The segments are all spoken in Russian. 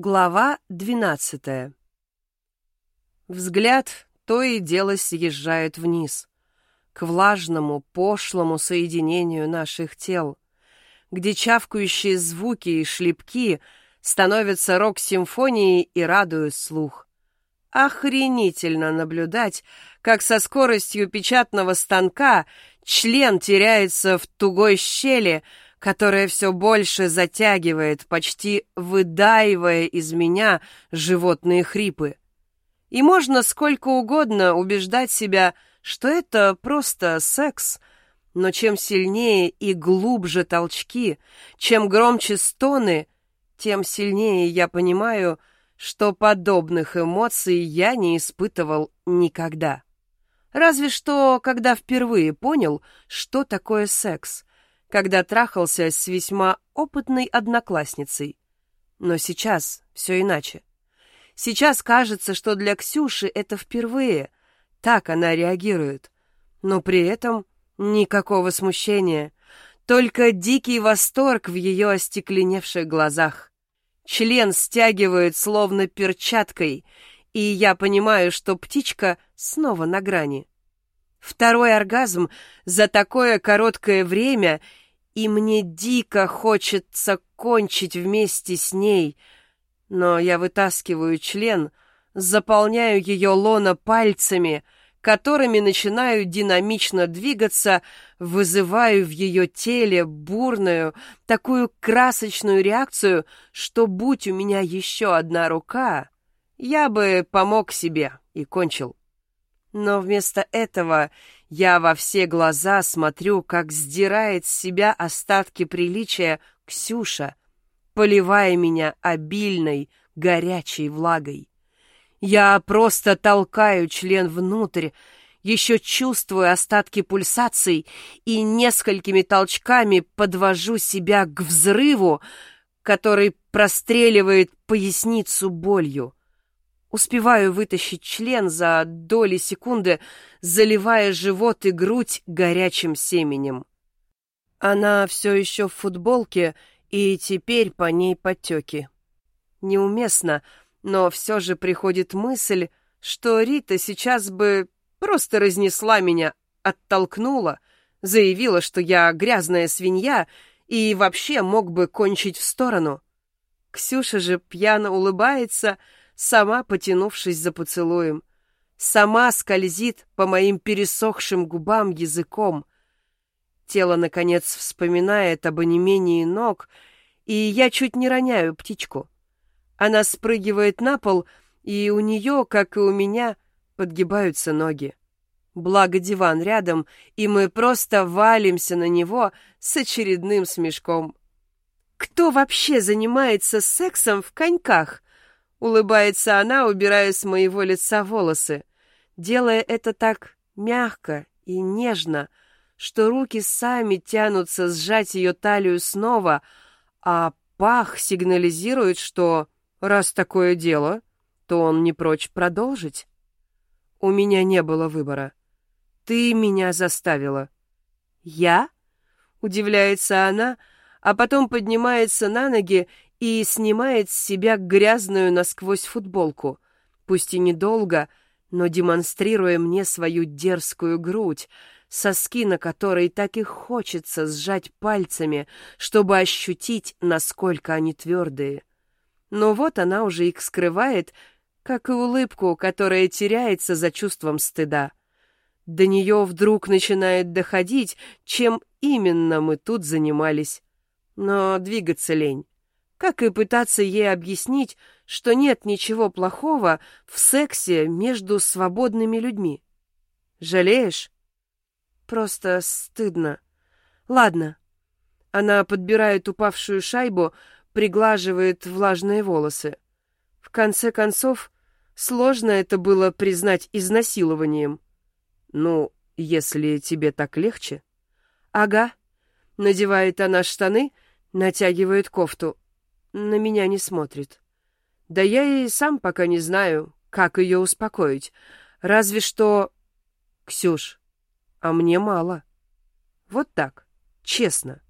Глава двенадцатая. Взгляд то и дело съезжает вниз, к влажному, пошлому соединению наших тел, где чавкающие звуки и шлепки становятся рок-симфонией и радуют слух. Охренительно наблюдать, как со скоростью печатного станка член теряется в тугой щели, которое все больше затягивает, почти выдаивая из меня животные хрипы. И можно сколько угодно убеждать себя, что это просто секс, но чем сильнее и глубже толчки, чем громче стоны, тем сильнее я понимаю, что подобных эмоций я не испытывал никогда. Разве что, когда впервые понял, что такое секс — когда трахался с весьма опытной одноклассницей. Но сейчас все иначе. Сейчас кажется, что для Ксюши это впервые. Так она реагирует. Но при этом никакого смущения. Только дикий восторг в ее остекленевших глазах. Член стягивает словно перчаткой, и я понимаю, что птичка снова на грани. Второй оргазм за такое короткое время, и мне дико хочется кончить вместе с ней. Но я вытаскиваю член, заполняю ее лона пальцами, которыми начинаю динамично двигаться, вызываю в ее теле бурную, такую красочную реакцию, что, будь у меня еще одна рука, я бы помог себе и кончил. Но вместо этого я во все глаза смотрю, как сдирает с себя остатки приличия Ксюша, поливая меня обильной, горячей влагой. Я просто толкаю член внутрь, еще чувствую остатки пульсаций и несколькими толчками подвожу себя к взрыву, который простреливает поясницу болью. Успеваю вытащить член за доли секунды, заливая живот и грудь горячим семенем. Она все еще в футболке, и теперь по ней потеки. Неуместно, но все же приходит мысль, что Рита сейчас бы просто разнесла меня, оттолкнула, заявила, что я грязная свинья и вообще мог бы кончить в сторону. Ксюша же пьяно улыбается, сама потянувшись за поцелуем, сама скользит по моим пересохшим губам языком. Тело, наконец, вспоминает об онемении ног, и я чуть не роняю птичку. Она спрыгивает на пол, и у нее, как и у меня, подгибаются ноги. Благо диван рядом, и мы просто валимся на него с очередным смешком. Кто вообще занимается сексом в коньках? Улыбается она, убирая с моего лица волосы, делая это так мягко и нежно, что руки сами тянутся сжать ее талию снова, а пах сигнализирует, что раз такое дело, то он не прочь продолжить. У меня не было выбора. Ты меня заставила. Я? Удивляется она, а потом поднимается на ноги и снимает с себя грязную насквозь футболку, пусть и недолго, но демонстрируя мне свою дерзкую грудь, соски на которой так и хочется сжать пальцами, чтобы ощутить, насколько они твердые. Но вот она уже их скрывает, как и улыбку, которая теряется за чувством стыда. До нее вдруг начинает доходить, чем именно мы тут занимались. Но двигаться лень как и пытаться ей объяснить, что нет ничего плохого в сексе между свободными людьми. Жалеешь? Просто стыдно. Ладно. Она подбирает упавшую шайбу, приглаживает влажные волосы. В конце концов, сложно это было признать изнасилованием. Ну, если тебе так легче. Ага. Надевает она штаны, натягивает кофту на меня не смотрит. Да я и сам пока не знаю, как ее успокоить. Разве что... Ксюш, а мне мало. Вот так, честно.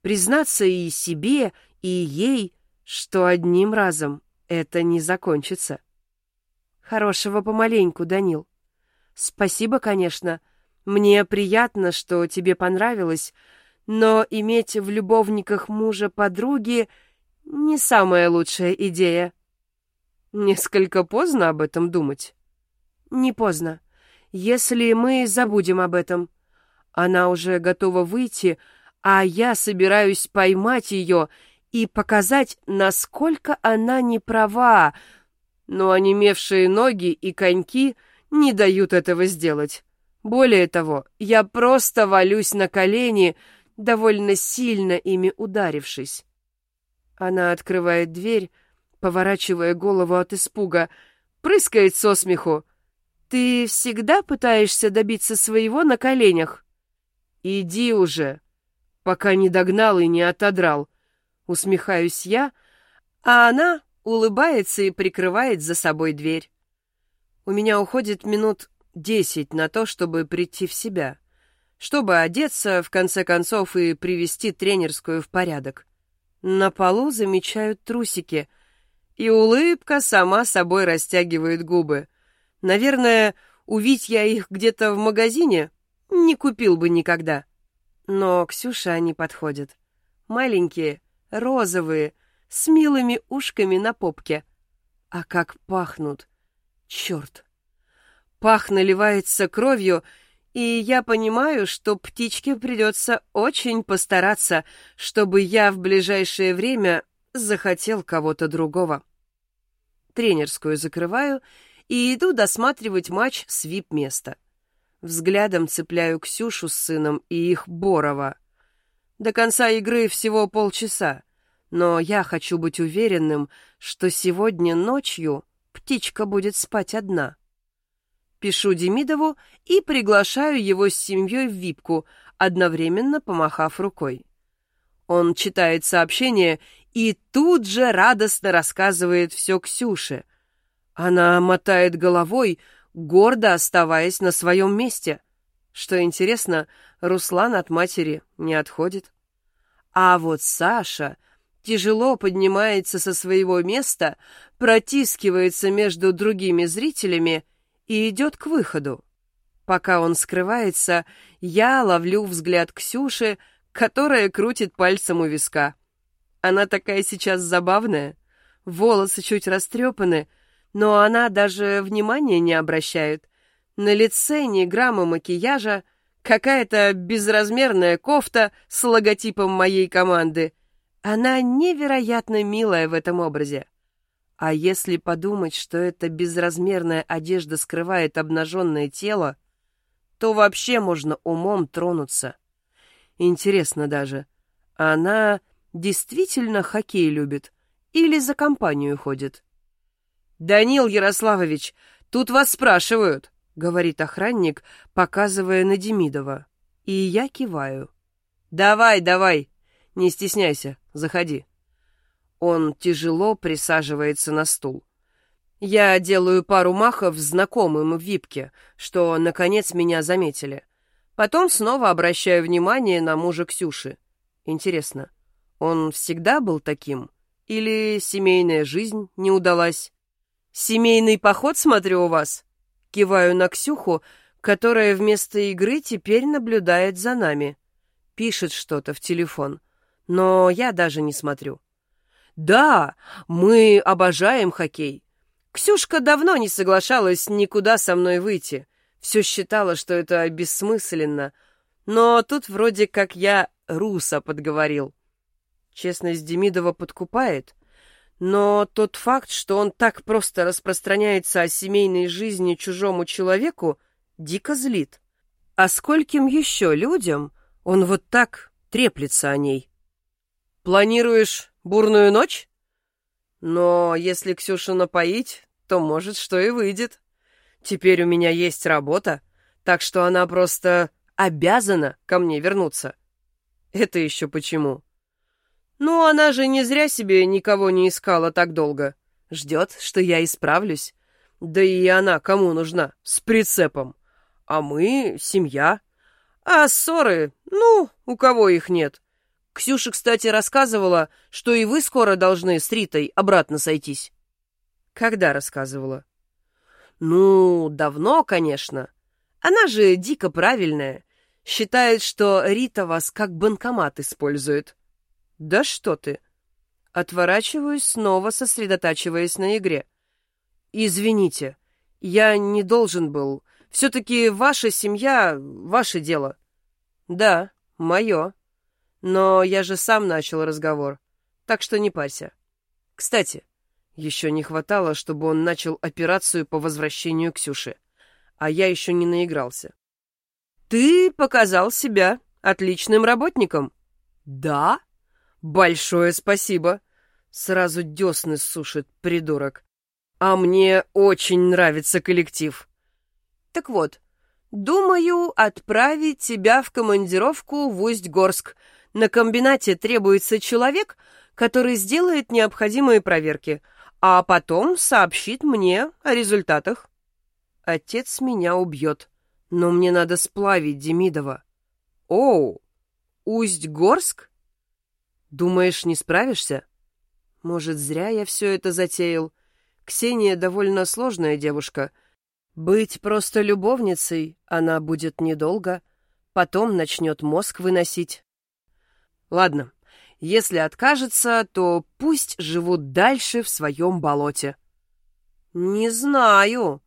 Признаться и себе, и ей, что одним разом — это не закончится. Хорошего помаленьку, Данил. Спасибо, конечно. Мне приятно, что тебе понравилось, но иметь в любовниках мужа подруги не самая лучшая идея. Несколько поздно об этом думать. Не поздно. Если мы забудем об этом. Она уже готова выйти, а я собираюсь поймать ее и показать, насколько она не права, но онемевшие ноги и коньки не дают этого сделать. Более того, я просто валюсь на колени, довольно сильно ими ударившись. Она открывает дверь, поворачивая голову от испуга, прыскает со смеху. «Ты всегда пытаешься добиться своего на коленях?» «Иди уже, пока не догнал и не отодрал», — усмехаюсь я, а она улыбается и прикрывает за собой дверь. У меня уходит минут десять на то, чтобы прийти в себя, чтобы одеться, в конце концов, и привести тренерскую в порядок. На полу замечают трусики, и улыбка сама собой растягивает губы. Наверное, увидеть я их где-то в магазине не купил бы никогда. Но Ксюше они подходят. Маленькие, розовые, с милыми ушками на попке. А как пахнут! Черт! Пах наливается кровью, и я понимаю, что птичке придется очень постараться, чтобы я в ближайшее время захотел кого-то другого. Тренерскую закрываю и иду досматривать матч с вип-места. Взглядом цепляю Ксюшу с сыном и их Борова. До конца игры всего полчаса, но я хочу быть уверенным, что сегодня ночью птичка будет спать одна. Пишу Демидову и приглашаю его с семьей в випку, одновременно помахав рукой. Он читает сообщение и тут же радостно рассказывает все Ксюше. Она мотает головой, гордо оставаясь на своем месте. Что интересно, Руслан от матери не отходит. А вот Саша тяжело поднимается со своего места, протискивается между другими зрителями и идет к выходу. Пока он скрывается, я ловлю взгляд Ксюши, которая крутит пальцем у виска. Она такая сейчас забавная, волосы чуть растрепаны, но она даже внимания не обращает. На лице ни грамма макияжа, какая-то безразмерная кофта с логотипом моей команды. Она невероятно милая в этом образе. А если подумать, что эта безразмерная одежда скрывает обнаженное тело, то вообще можно умом тронуться. Интересно даже, она действительно хоккей любит или за компанию ходит? «Данил Ярославович, тут вас спрашивают», — говорит охранник, показывая на Демидова. И я киваю. «Давай, давай, не стесняйся, заходи». Он тяжело присаживается на стул. Я делаю пару махов знакомым в випке, что, наконец, меня заметили. Потом снова обращаю внимание на мужа Ксюши. Интересно, он всегда был таким? Или семейная жизнь не удалась? «Семейный поход, смотрю, у вас?» Киваю на Ксюху, которая вместо игры теперь наблюдает за нами. Пишет что-то в телефон, но я даже не смотрю. Да, мы обожаем хоккей. Ксюшка давно не соглашалась никуда со мной выйти. Все считала, что это бессмысленно. Но тут вроде как я Руса подговорил. Честность Демидова подкупает. Но тот факт, что он так просто распространяется о семейной жизни чужому человеку, дико злит. А скольким еще людям он вот так треплется о ней? Планируешь бурную ночь? Но если Ксюшу напоить, то, может, что и выйдет. Теперь у меня есть работа, так что она просто обязана ко мне вернуться. Это еще почему? Ну, она же не зря себе никого не искала так долго. Ждет, что я исправлюсь. Да и она кому нужна? С прицепом. А мы — семья. А ссоры, ну, у кого их нет? Ксюша, кстати, рассказывала, что и вы скоро должны с Ритой обратно сойтись. Когда рассказывала? Ну, давно, конечно. Она же дико правильная. Считает, что Рита вас как банкомат использует. Да что ты. Отворачиваюсь, снова сосредотачиваясь на игре. Извините, я не должен был. Все-таки ваша семья — ваше дело. Да, мое. Но я же сам начал разговор, так что не парься. Кстати, еще не хватало, чтобы он начал операцию по возвращению Ксюши а я еще не наигрался. Ты показал себя отличным работником. Да? Большое спасибо. Сразу десны сушит, придурок. А мне очень нравится коллектив. Так вот, думаю отправить тебя в командировку в Усть-Горск. На комбинате требуется человек, который сделает необходимые проверки, а потом сообщит мне о результатах. Отец меня убьет, но мне надо сплавить Демидова. Оу, Усть-Горск? Думаешь, не справишься? Может, зря я все это затеял. Ксения довольно сложная девушка. Быть просто любовницей она будет недолго, потом начнет мозг выносить. Ладно, если откажется, то пусть живут дальше в своем болоте. Не знаю,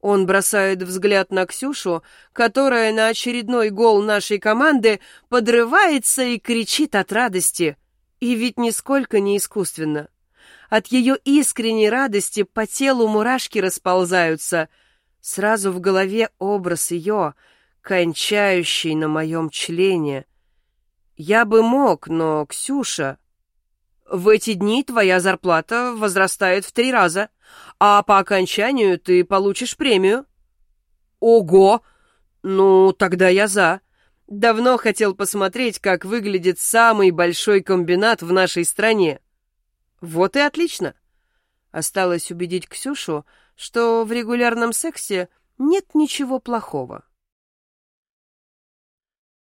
он бросает взгляд на Ксюшу, которая на очередной гол нашей команды подрывается и кричит от радости. И ведь нисколько не искусственно. От ее искренней радости по телу мурашки расползаются. Сразу в голове образ ее, кончающий на моем члене. Я бы мог, но Ксюша... В эти дни твоя зарплата возрастает в три раза, а по окончанию ты получишь премию. Ого! Ну, тогда я за. Давно хотел посмотреть, как выглядит самый большой комбинат в нашей стране. Вот и отлично. Осталось убедить Ксюшу, что в регулярном сексе нет ничего плохого.